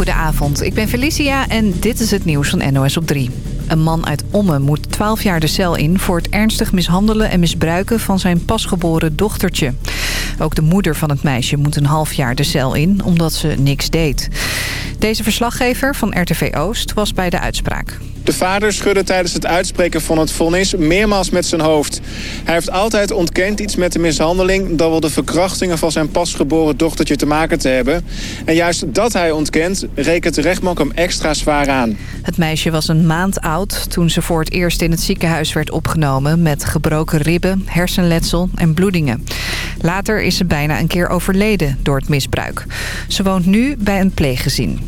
Goedenavond, ik ben Felicia en dit is het nieuws van NOS op 3. Een man uit Ommen moet 12 jaar de cel in... voor het ernstig mishandelen en misbruiken van zijn pasgeboren dochtertje. Ook de moeder van het meisje moet een half jaar de cel in... omdat ze niks deed. Deze verslaggever van RTV Oost was bij de uitspraak. De vader schudde tijdens het uitspreken van het vonnis meermaals met zijn hoofd. Hij heeft altijd ontkend iets met de mishandeling... dan wel de verkrachtingen van zijn pasgeboren dochtertje te maken te hebben. En juist dat hij ontkent, rekent de rechtbank hem extra zwaar aan. Het meisje was een maand oud toen ze voor het eerst in het ziekenhuis werd opgenomen... met gebroken ribben, hersenletsel en bloedingen. Later is ze bijna een keer overleden door het misbruik. Ze woont nu bij een pleeggezin.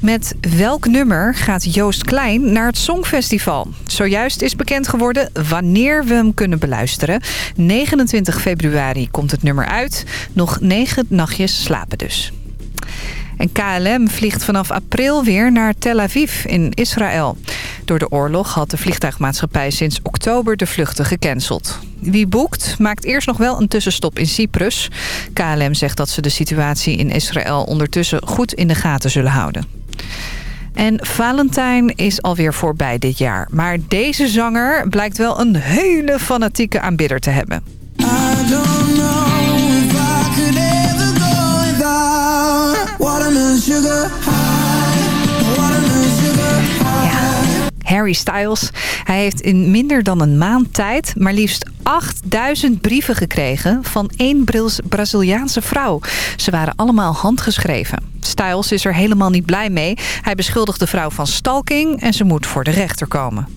Met welk nummer gaat Joost Klein naar het Songfestival? Zojuist is bekend geworden wanneer we hem kunnen beluisteren. 29 februari komt het nummer uit. Nog negen nachtjes slapen dus. En KLM vliegt vanaf april weer naar Tel Aviv in Israël. Door de oorlog had de vliegtuigmaatschappij sinds oktober de vluchten gecanceld. Wie boekt maakt eerst nog wel een tussenstop in Cyprus. KLM zegt dat ze de situatie in Israël ondertussen goed in de gaten zullen houden. En Valentijn is alweer voorbij dit jaar. Maar deze zanger blijkt wel een hele fanatieke aanbidder te hebben. Harry Styles. Hij heeft in minder dan een maand tijd maar liefst 8000 brieven gekregen van één Braziliaanse vrouw. Ze waren allemaal handgeschreven. Styles is er helemaal niet blij mee. Hij beschuldigt de vrouw van stalking en ze moet voor de rechter komen.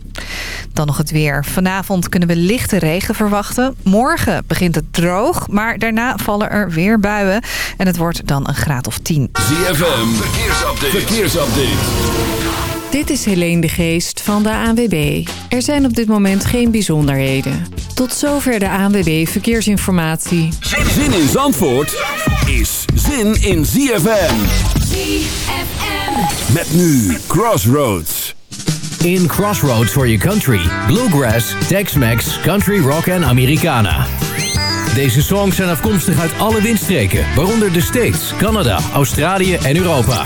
Dan nog het weer. Vanavond kunnen we lichte regen verwachten. Morgen begint het droog, maar daarna vallen er weer buien. En het wordt dan een graad of 10. ZFM, verkeersupdate. verkeersupdate. Dit is Helene de Geest van de ANWB. Er zijn op dit moment geen bijzonderheden. Tot zover de ANWB Verkeersinformatie. Zin in Zandvoort is zin in ZFM. ZFM. Met nu Crossroads. In Crossroads for your country. Bluegrass, Tex-Mex, Country Rock en Americana. Deze songs zijn afkomstig uit alle windstreken, waaronder de States, Canada, Australië en Europa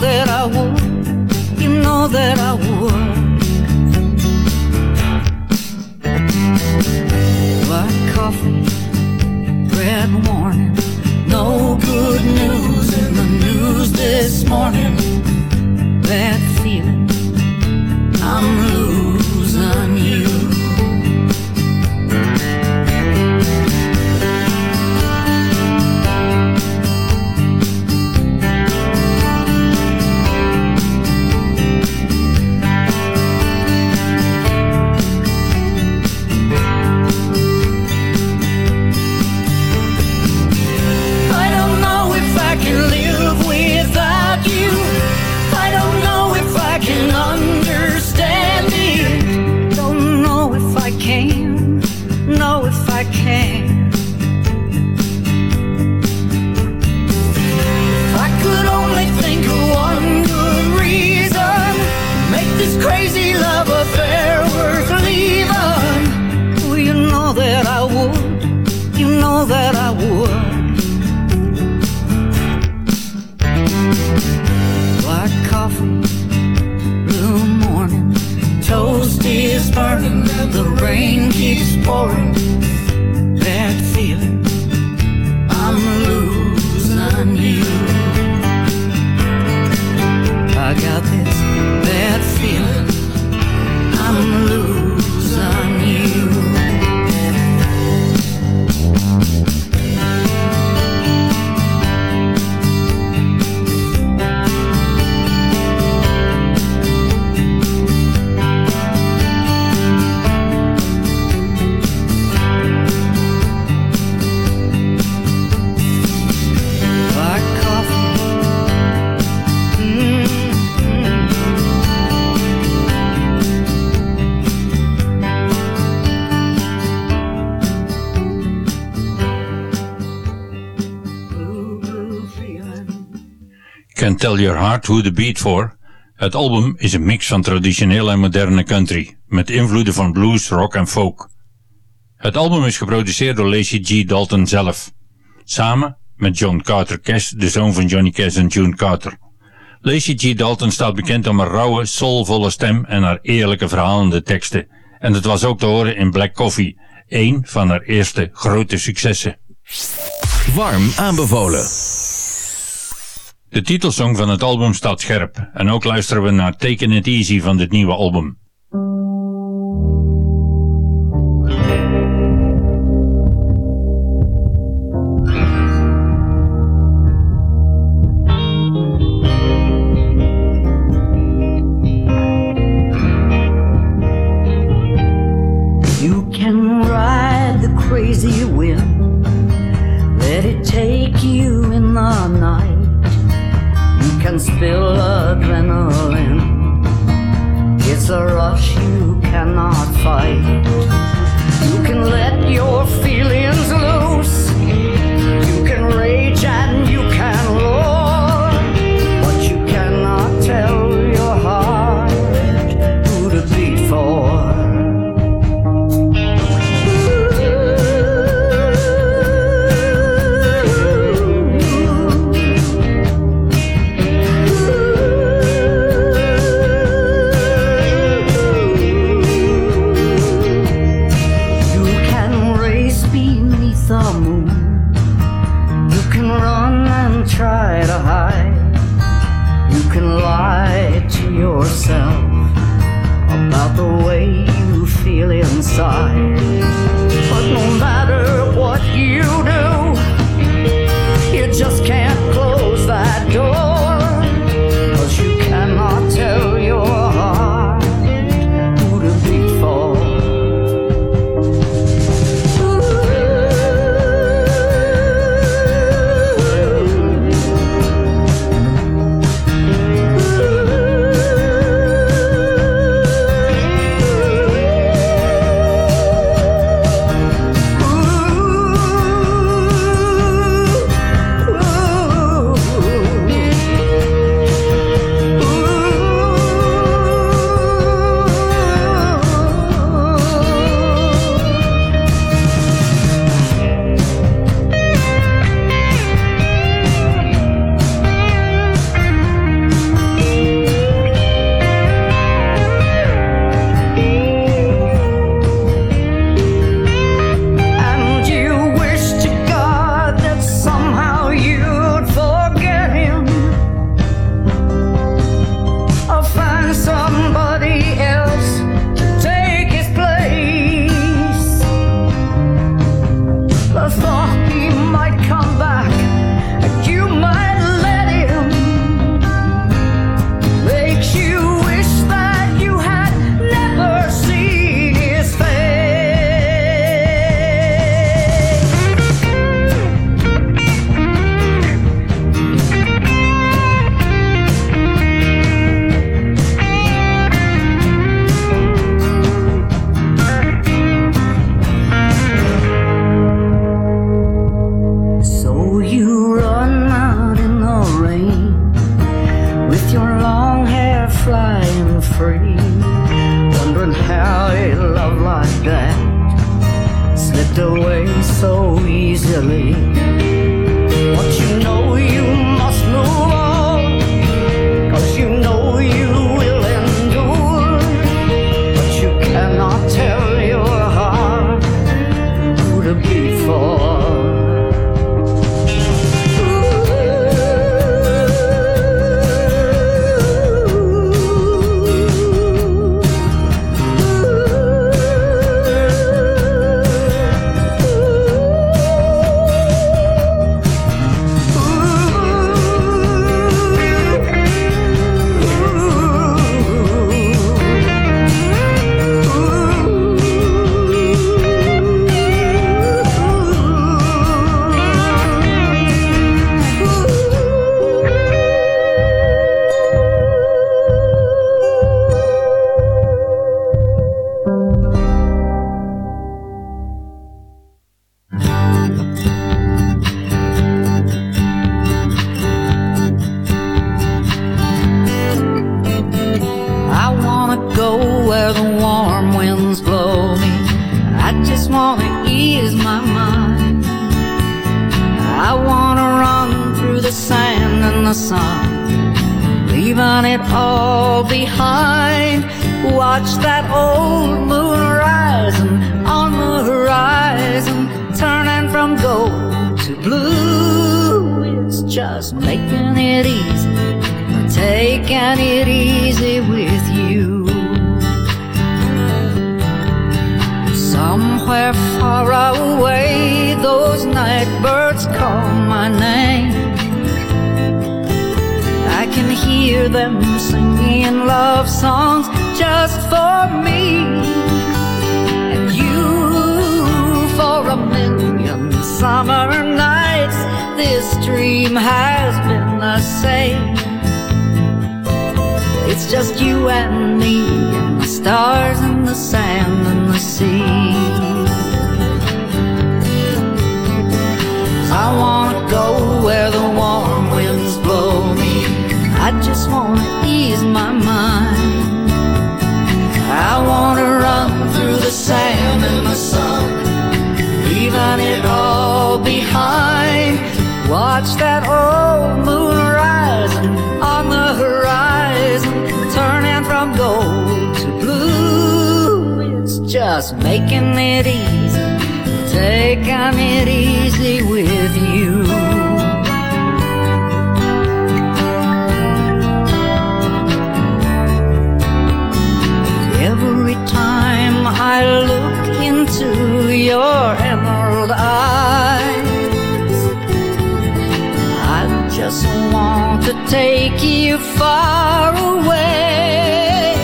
that I would. You know that I would. Black coffee, red warning. No good news in the news this morning. Can Tell Your Heart Who The Beat For. Het album is een mix van traditioneel en moderne country, met invloeden van blues, rock en folk. Het album is geproduceerd door Lacey G. Dalton zelf, samen met John Carter Cash, de zoon van Johnny Cash en June Carter. Lacey G. Dalton staat bekend om haar rauwe, soulvolle stem en haar eerlijke verhalende teksten. En dat was ook te horen in Black Coffee, één van haar eerste grote successen. Warm aanbevolen. De titelsong van het album staat scherp en ook luisteren we naar Taking It Easy van dit nieuwe album. Leaving it all behind. Watch that old moon rising on the horizon, turning from gold to blue. It's just making it easy, taking it easy with you. Somewhere far away, those night birds call my name. Hear them singing love songs just for me and you for a million summer nights. This dream has been the same. It's just you and me and the stars and the sand and the sea. I wanna go where just wanna ease my mind. I wanna run through the sand and the sun, leaving it all behind. Watch that old moon rising on the horizon, turning from gold to blue. It's just making it easy, taking it easy with you. I look into your emerald eyes, I just want to take you far away.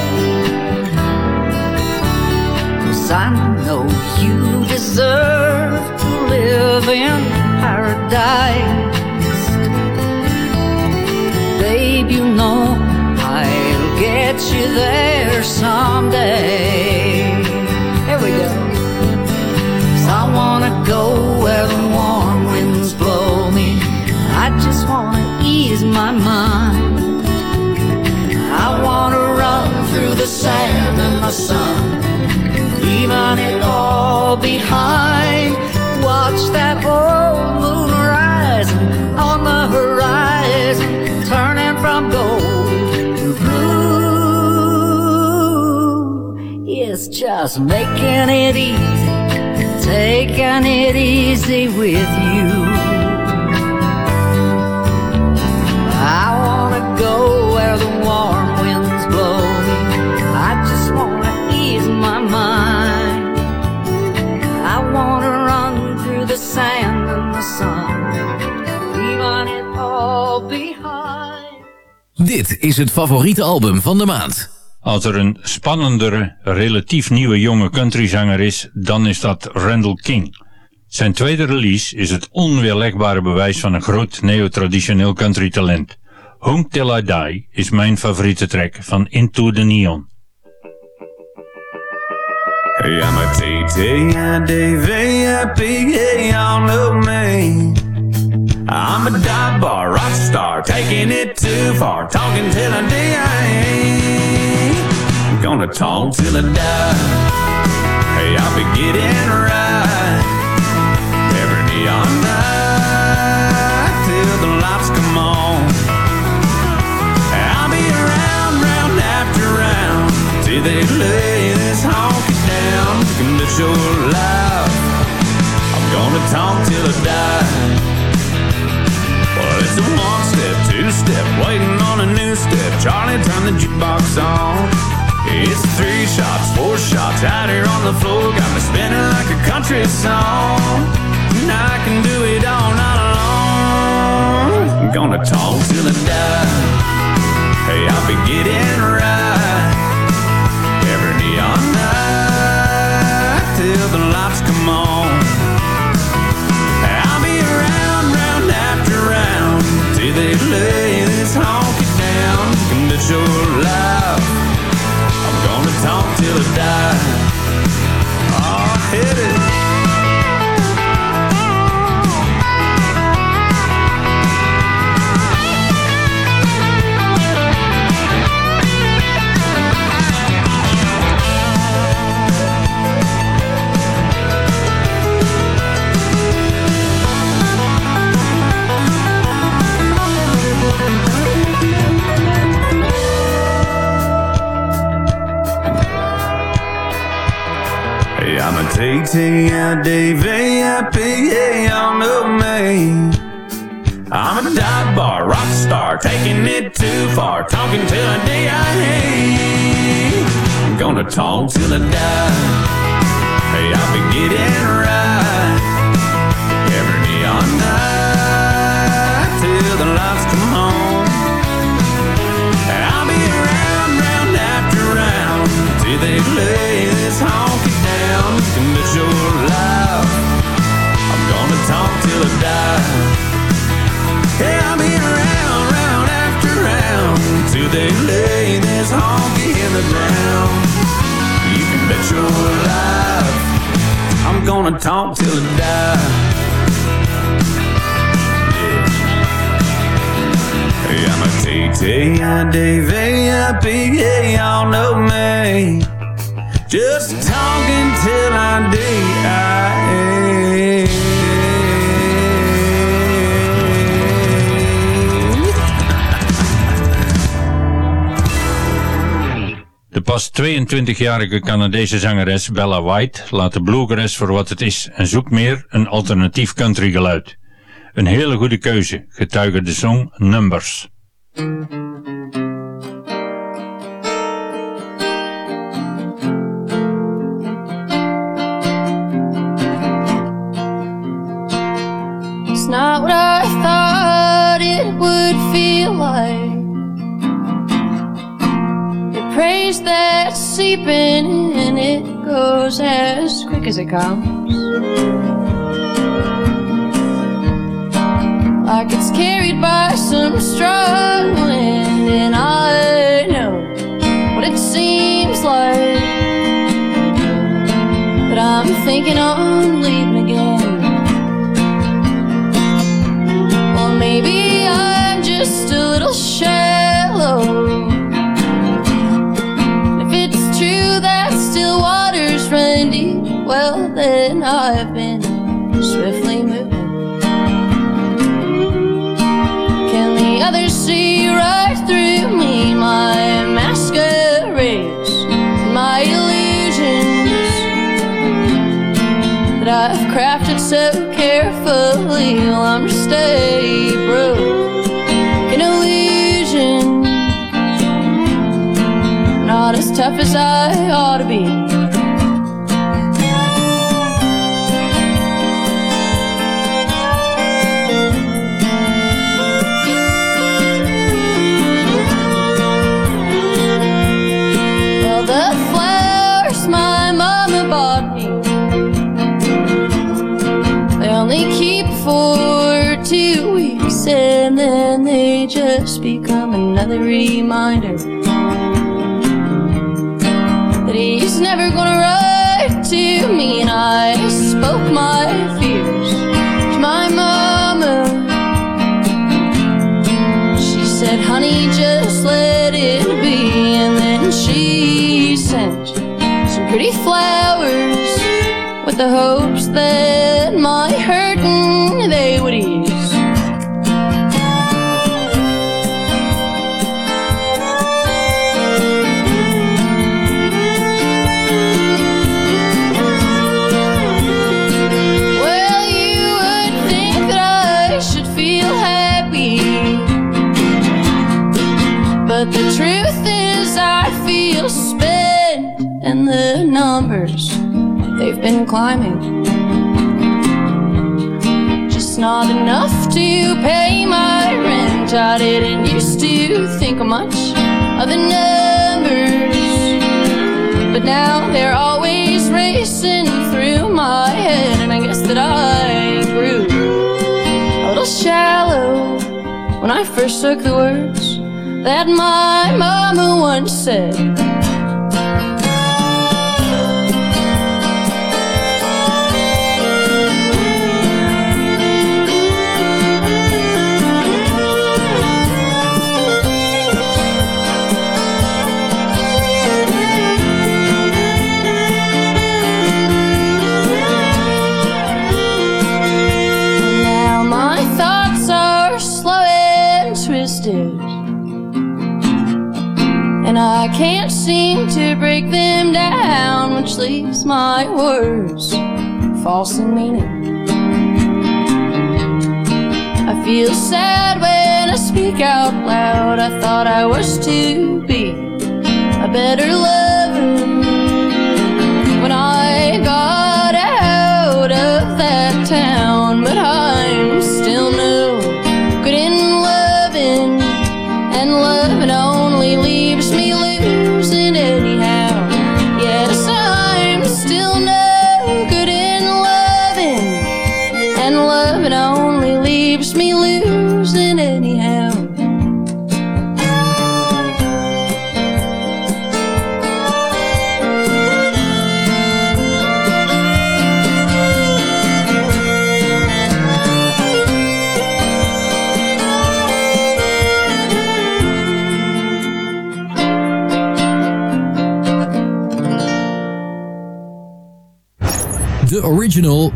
Cause I know you deserve to live in paradise. Babe, you know I'll get you there someday. The sun, leaving it all behind. Watch that old moon rising on the horizon, turning from gold to blue. It's just making it easy, taking it easy with you. Dit is het favoriete album van de maand. Als er een spannendere, relatief nieuwe jonge countryzanger is, dan is dat Randall King. Zijn tweede release is het onweerlegbare bewijs van een groot neo-traditioneel country talent. Home Till I Die is mijn favoriete track van Into the Neon. Hey, I'm a T-T-I-D-V-I-P, hey, y'all know me. I'm a dive bar rock star, taking it too far, talking till I die. Gonna talk till I die. Hey, I'll be getting right every neon night till the lights come on. I'll be around, round after round till they lay this honky down. To show life. I'm gonna talk till I die. Step, two step, waiting on a new step. Charlie, turn the jukebox on. It's three shots, four shots out here on the floor. Got me spinning like a country song. And I can do it all night long. I'm gonna talk till I die. Hey, I'll be getting right die. Hit T-T-I-D-V-I-P, yeah, y'all me. I'm a dive bar rock star, taking it too far, talking till the day I hate. I'm gonna talk till I die. Hey, I'll be getting right gonna talk till I die. I'm a T-T-I-D-V-I-P, yeah, y'all know me. Just talking till I die. Pas 22-jarige Canadese zangeres Bella White laat de bluegrass voor wat het is en zoekt meer een alternatief countrygeluid. Een hele goede keuze, getuige de song Numbers. It's not what I thought it would feel like. Praise that's seeping in, it goes as quick as it comes. Like it's carried by some strong wind, and I know what it seems like. But I'm thinking on leaving again. Well, maybe I'm just a little shallow. Well, then I've been swiftly moving. Can the others see right through me? My masquerades, my illusions that I've crafted so carefully. Well, I'm just a broke an illusion, not as tough as I ought to be. Just become another reminder that he's never gonna write to me. And I spoke my fears to my mama. She said, honey, just let it be. And then she sent some pretty flowers with the hopes been climbing. Just not enough to pay my rent. I didn't used to think much of the numbers, but now they're always racing through my head, and I guess that I grew a little shallow when I first took the words that my mama once said. And I can't seem to break them down, which leaves my words false in meaning. I feel sad when I speak out loud. I thought I was to be a better lover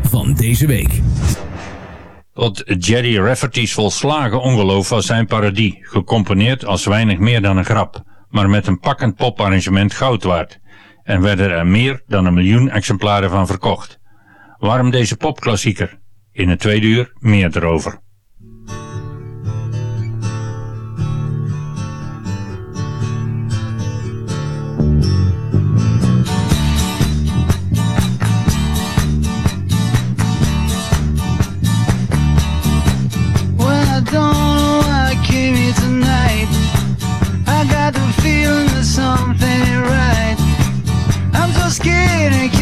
van deze week. Tot Jerry Rafferty's volslagen ongeloof was zijn parodie, gecomponeerd als weinig meer dan een grap, maar met een pakkend poparrangement goud waard. En werden er meer dan een miljoen exemplaren van verkocht. Waarom deze popklassieker? In het tweede uur meer erover.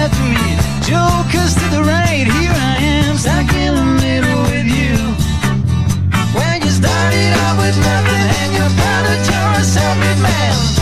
Left me, jokers to the right. Here I am, stuck in the middle with you. When you started out with nothing and you're a self-made man.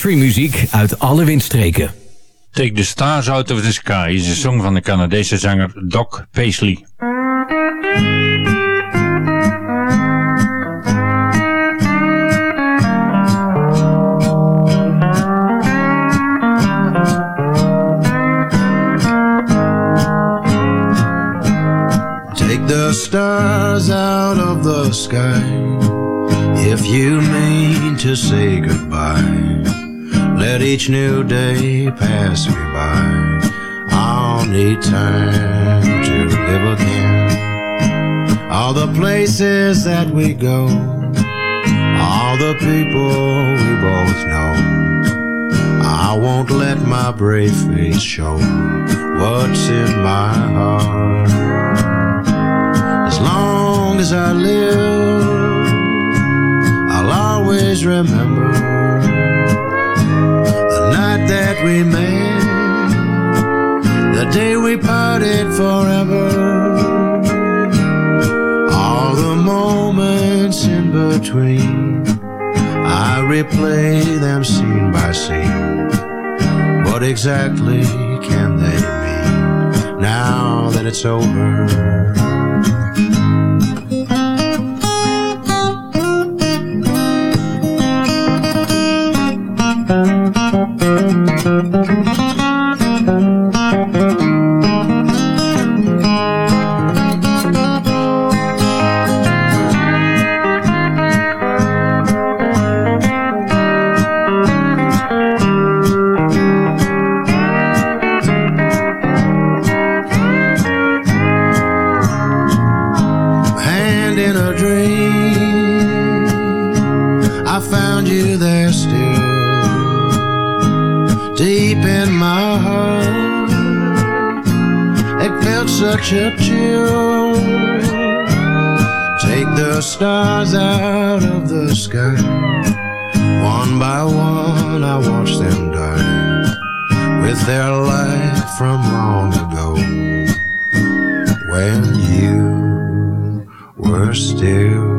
countrymuziek uit alle windstreken. Take the Stars Out of the Sky is een song van de Canadese zanger Doc Paisley. Take the stars out of the sky If you mean to say goodbye let each new day pass me by. I'll need time to live again. All the places that we go, all the people we both know. I won't let my brave face show what's in my heart. As long as I live, I'll always remember we met, the day we parted forever. All the moments in between, I replay them scene by scene. What exactly can they mean now that it's over? My heart. It felt such a chill. Take the stars out of the sky. One by one, I watch them die with their light from long ago when you were still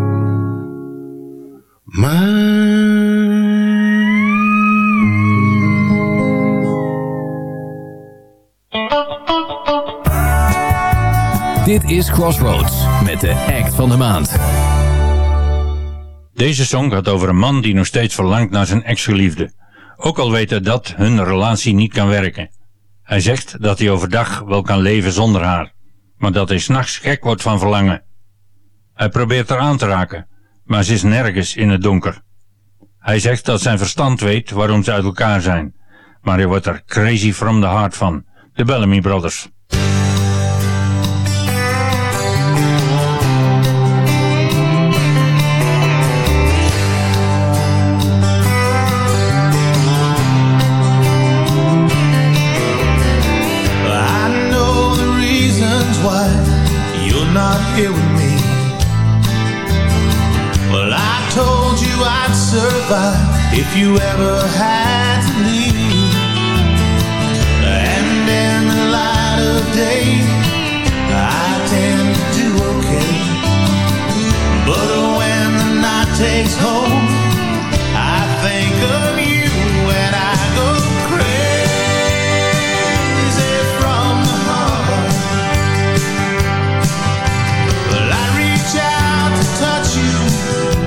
Dit is Crossroads met de act van de maand. Deze song gaat over een man die nog steeds verlangt naar zijn ex-geliefde. Ook al weet hij dat hun relatie niet kan werken. Hij zegt dat hij overdag wel kan leven zonder haar, maar dat hij s'nachts gek wordt van verlangen. Hij probeert haar aan te raken, maar ze is nergens in het donker. Hij zegt dat zijn verstand weet waarom ze uit elkaar zijn, maar hij wordt er crazy from the heart van. De Bellamy Brothers. If you ever had to leave. And in the light of day, I tend to do okay. But when the night takes hold, I think of you and I go crazy from the heart. Well, I reach out to touch you,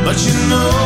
but you know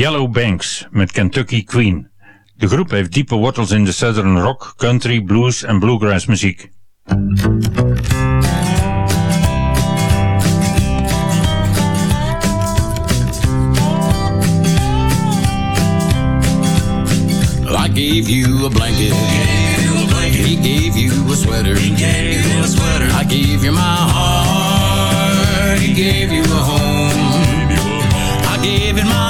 Yellow Banks met Kentucky Queen. De groep heeft diepe wortels in de southern rock, country, blues en bluegrass muziek. I gave you a blanket. He gave you a sweater. He gave you a sweater. I gave you my heart. He gave you a home. I gave it my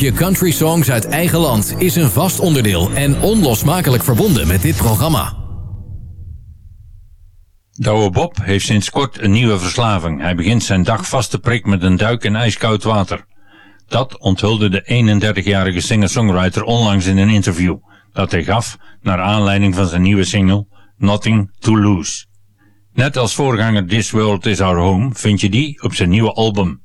Je Country Songs uit eigen land is een vast onderdeel en onlosmakelijk verbonden met dit programma. Douwe Bob heeft sinds kort een nieuwe verslaving. Hij begint zijn dag vast te prik met een duik in ijskoud water. Dat onthulde de 31-jarige singer-songwriter onlangs in een interview dat hij gaf naar aanleiding van zijn nieuwe single Nothing to Lose. Net als voorganger This World Is Our Home vind je die op zijn nieuwe album.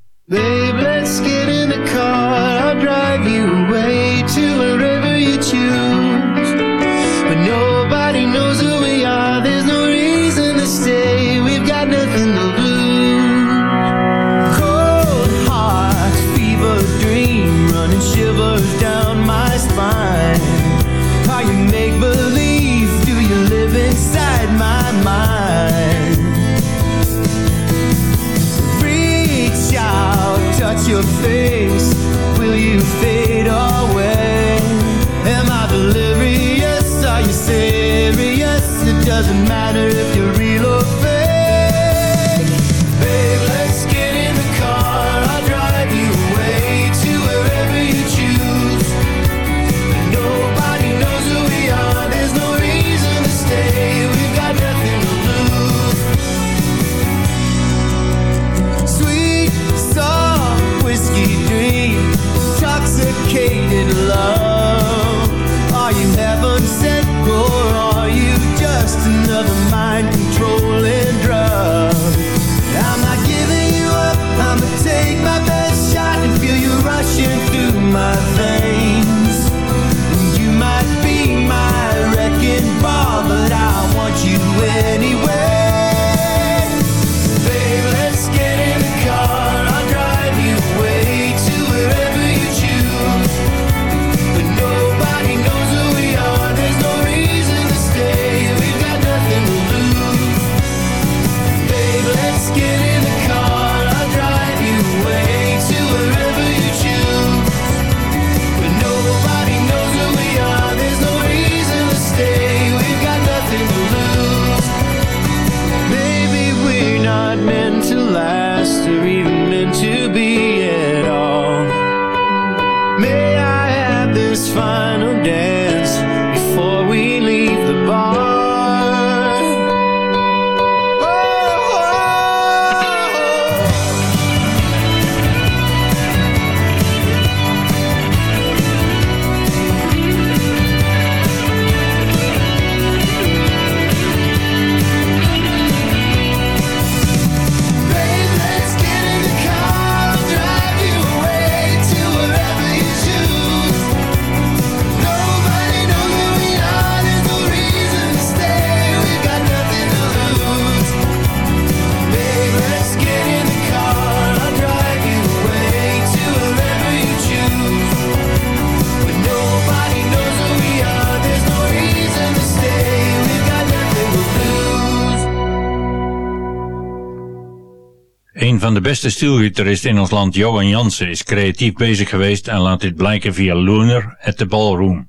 Beste stielgitaristen in ons land, Johan Jansen, is creatief bezig geweest en laat dit blijken via Lunar at the Ballroom.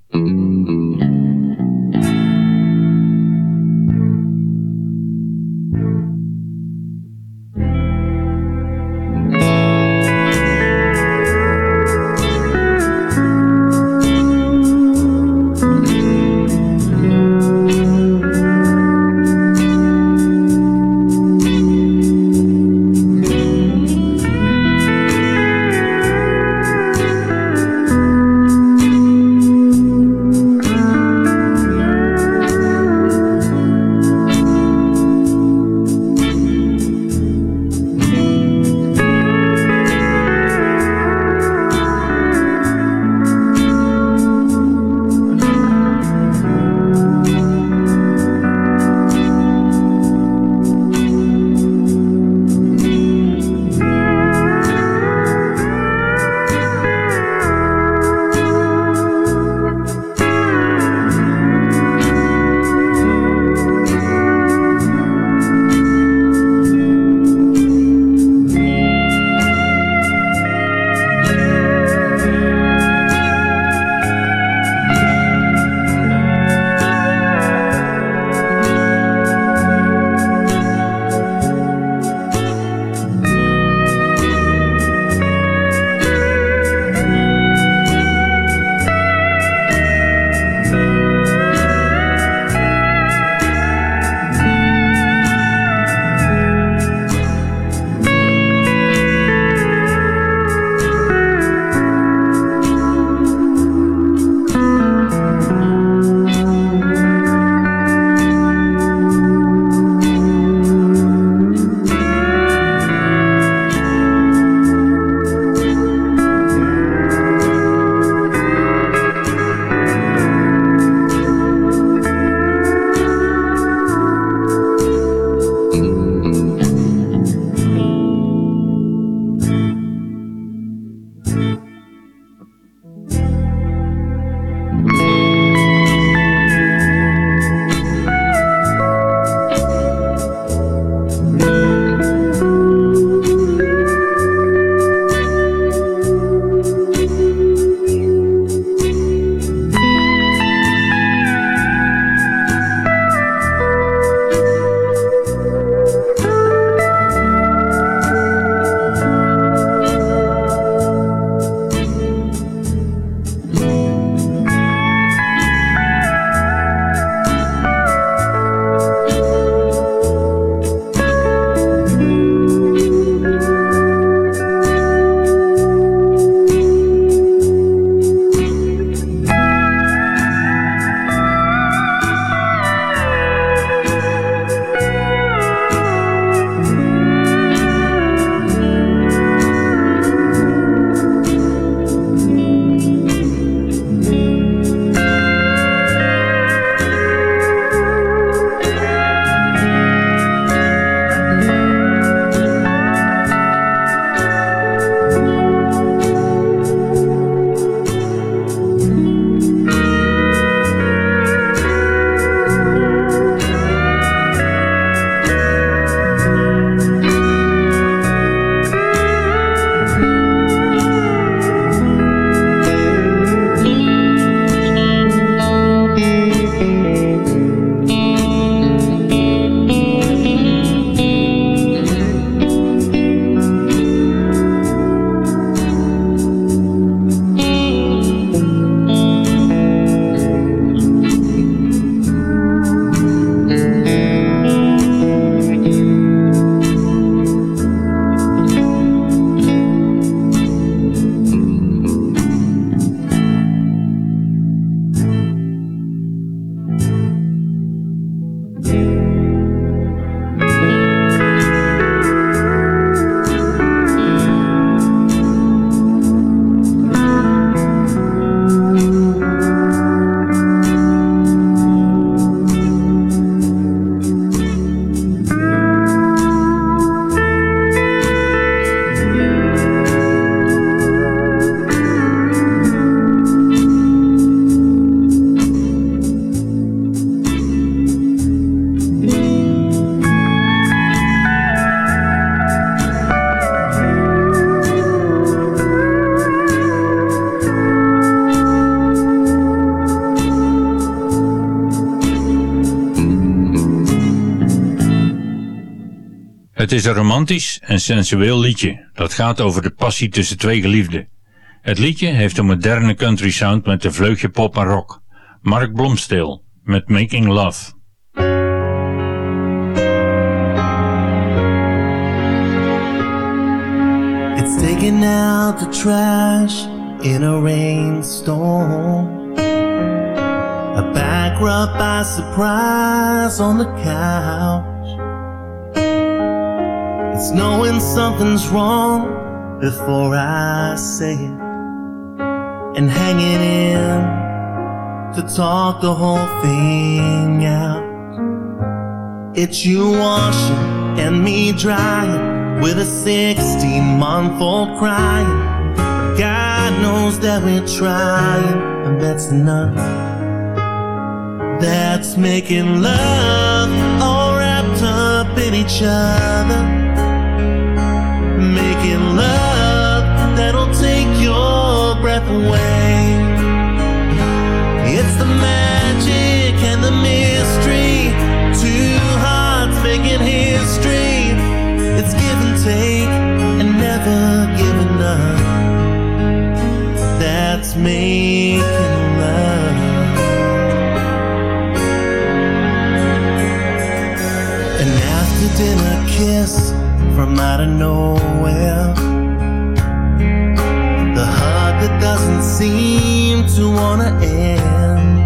Het is een romantisch en sensueel liedje dat gaat over de passie tussen twee geliefden. Het liedje heeft een moderne country sound met een vleugje pop en rock. Mark Blomsteel met Making Love. It's taking out the trash in a rainstorm. A back by surprise on the couch. Knowing something's wrong before I say it. And hanging in to talk the whole thing out. It's you washing and me drying with a 16 month old crying. God knows that we're trying, and that's enough. That's making love all wrapped up in each other. Making love that'll take your breath away. It's the magic and the mystery. Two hearts making history. It's give and take and never giving up. That's making love. An after dinner kiss from out of nowhere. The hug that doesn't seem to wanna end.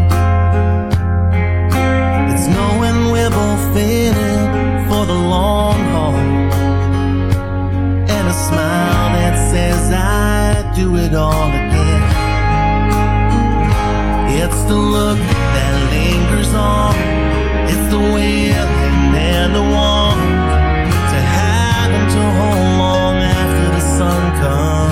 It's knowing we're both in it for the long haul. And a smile that says I'd do it all again. It's the look that lingers on. It's the willing and the want long after the sun comes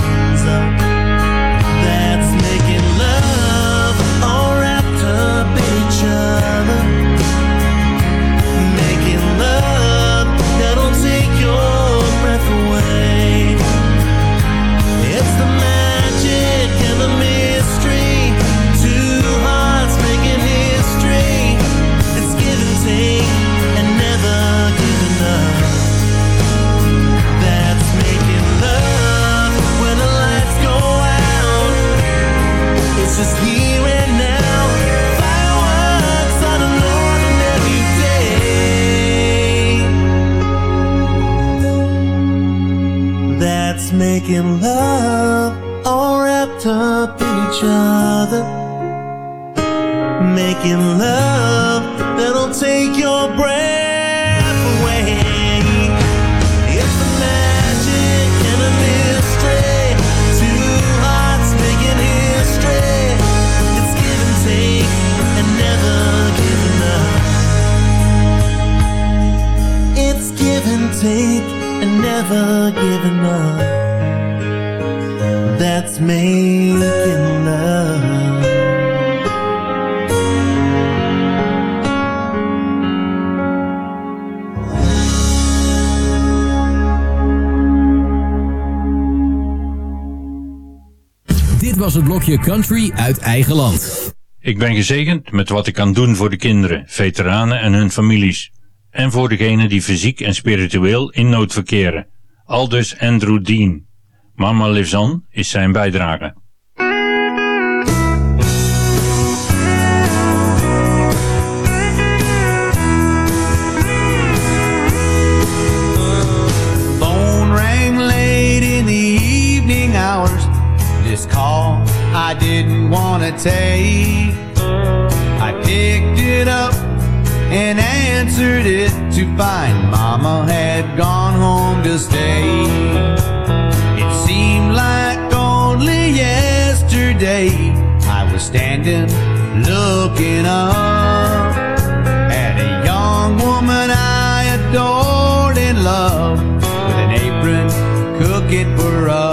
het blokje Country uit eigen land. Ik ben gezegend met wat ik kan doen voor de kinderen, veteranen en hun families. En voor degenen die fysiek en spiritueel in nood verkeren. Aldus Andrew Dean. Mama Lives On is zijn bijdrage. Didn't want to take. I picked it up and answered it to find Mama had gone home to stay. It seemed like only yesterday I was standing looking up at a young woman I adored and loved with an apron cooking for us.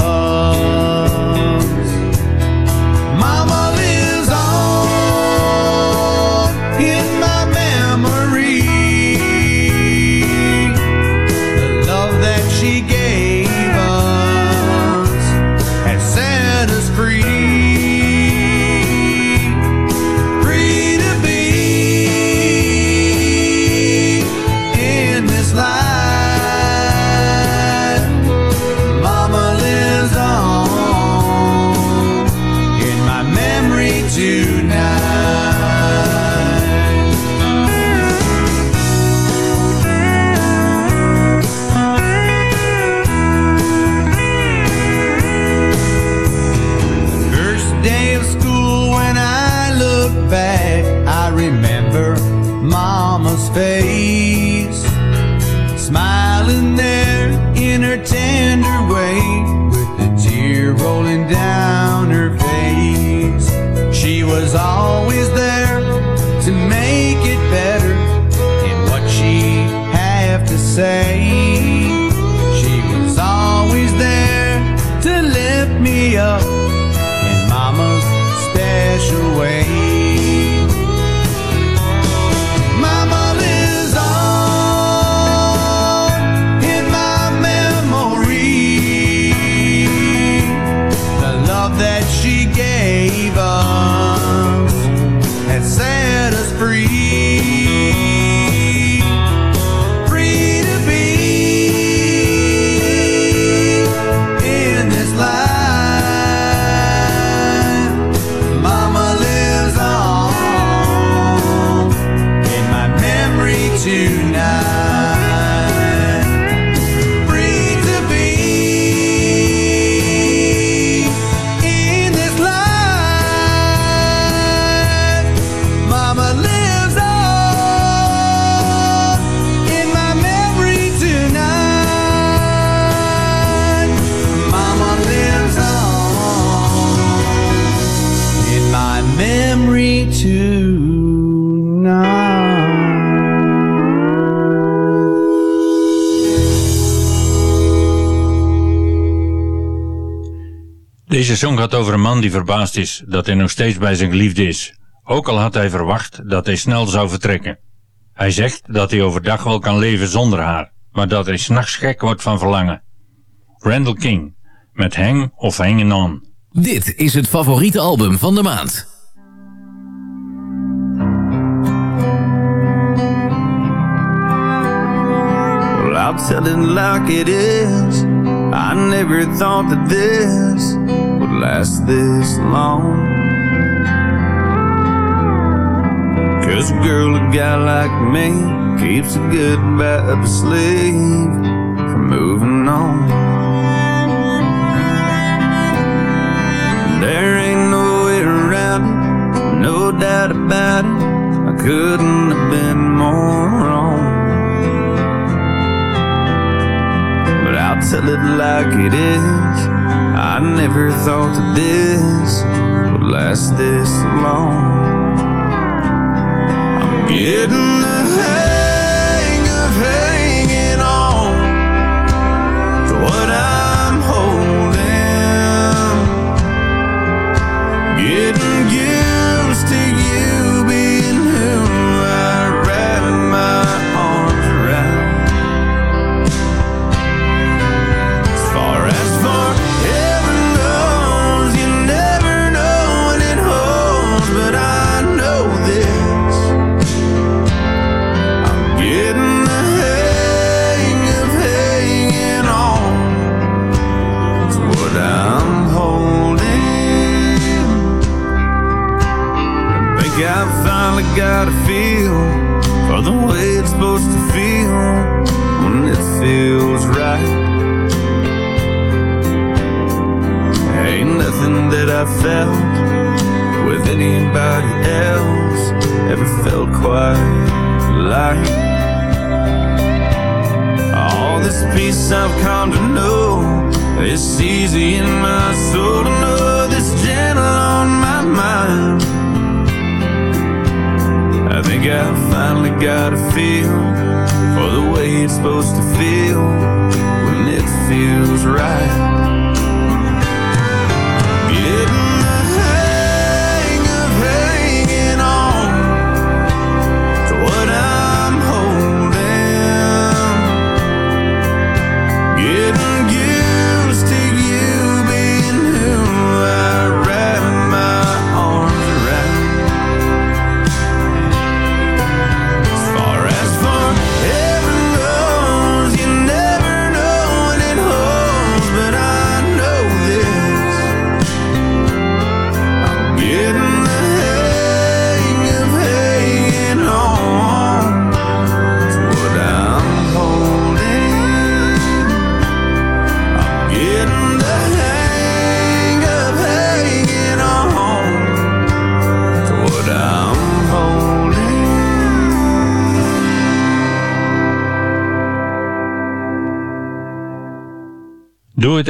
Deze song gaat over een man die verbaasd is dat hij nog steeds bij zijn geliefde is. Ook al had hij verwacht dat hij snel zou vertrekken. Hij zegt dat hij overdag wel kan leven zonder haar, maar dat hij s'nachts gek wordt van verlangen. Randall King, met Hang of Hanging On. Dit is het favoriete album van de maand. Well, I'll tell it like it is. I never thought that this last this long. Cause a girl, a guy like me, keeps a good vibe up his sleeve for moving on. There ain't no way around it, no doubt about it. I couldn't have been more wrong. But I'll tell it like it is. I never thought that this would last this long. I'm getting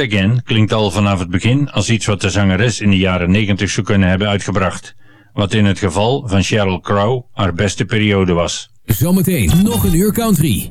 Again klinkt al vanaf het begin als iets wat de zangeres in de jaren 90 zou kunnen hebben uitgebracht. Wat in het geval van Sheryl Crow haar beste periode was. Zometeen nog een uur country.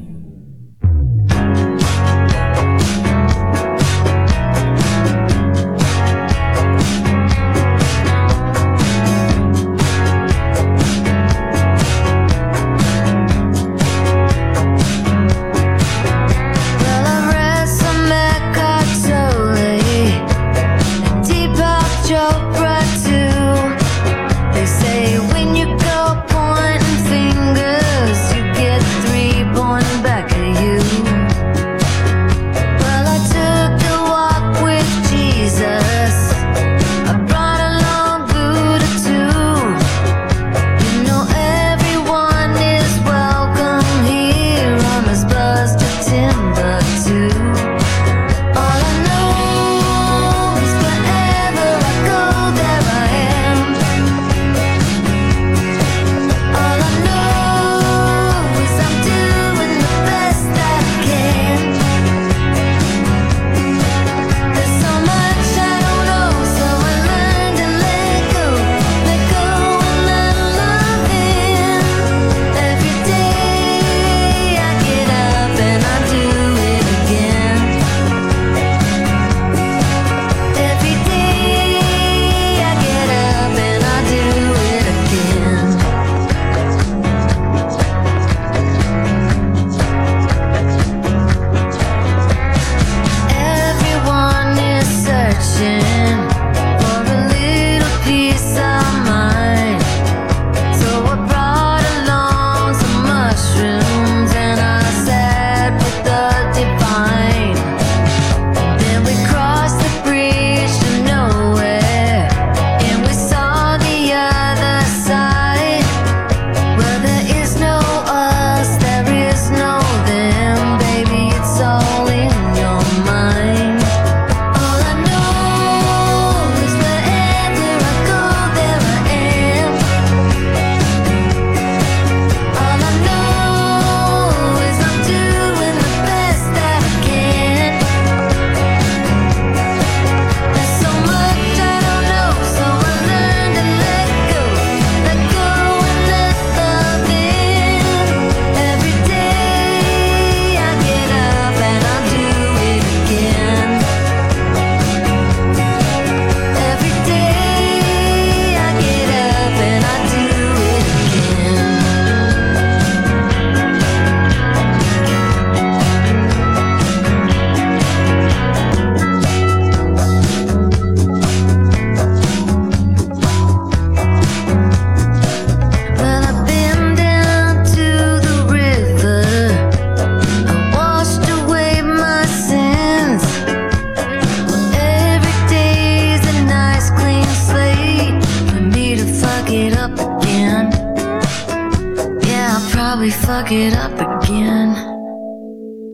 probably fuck it up again.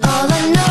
All I know.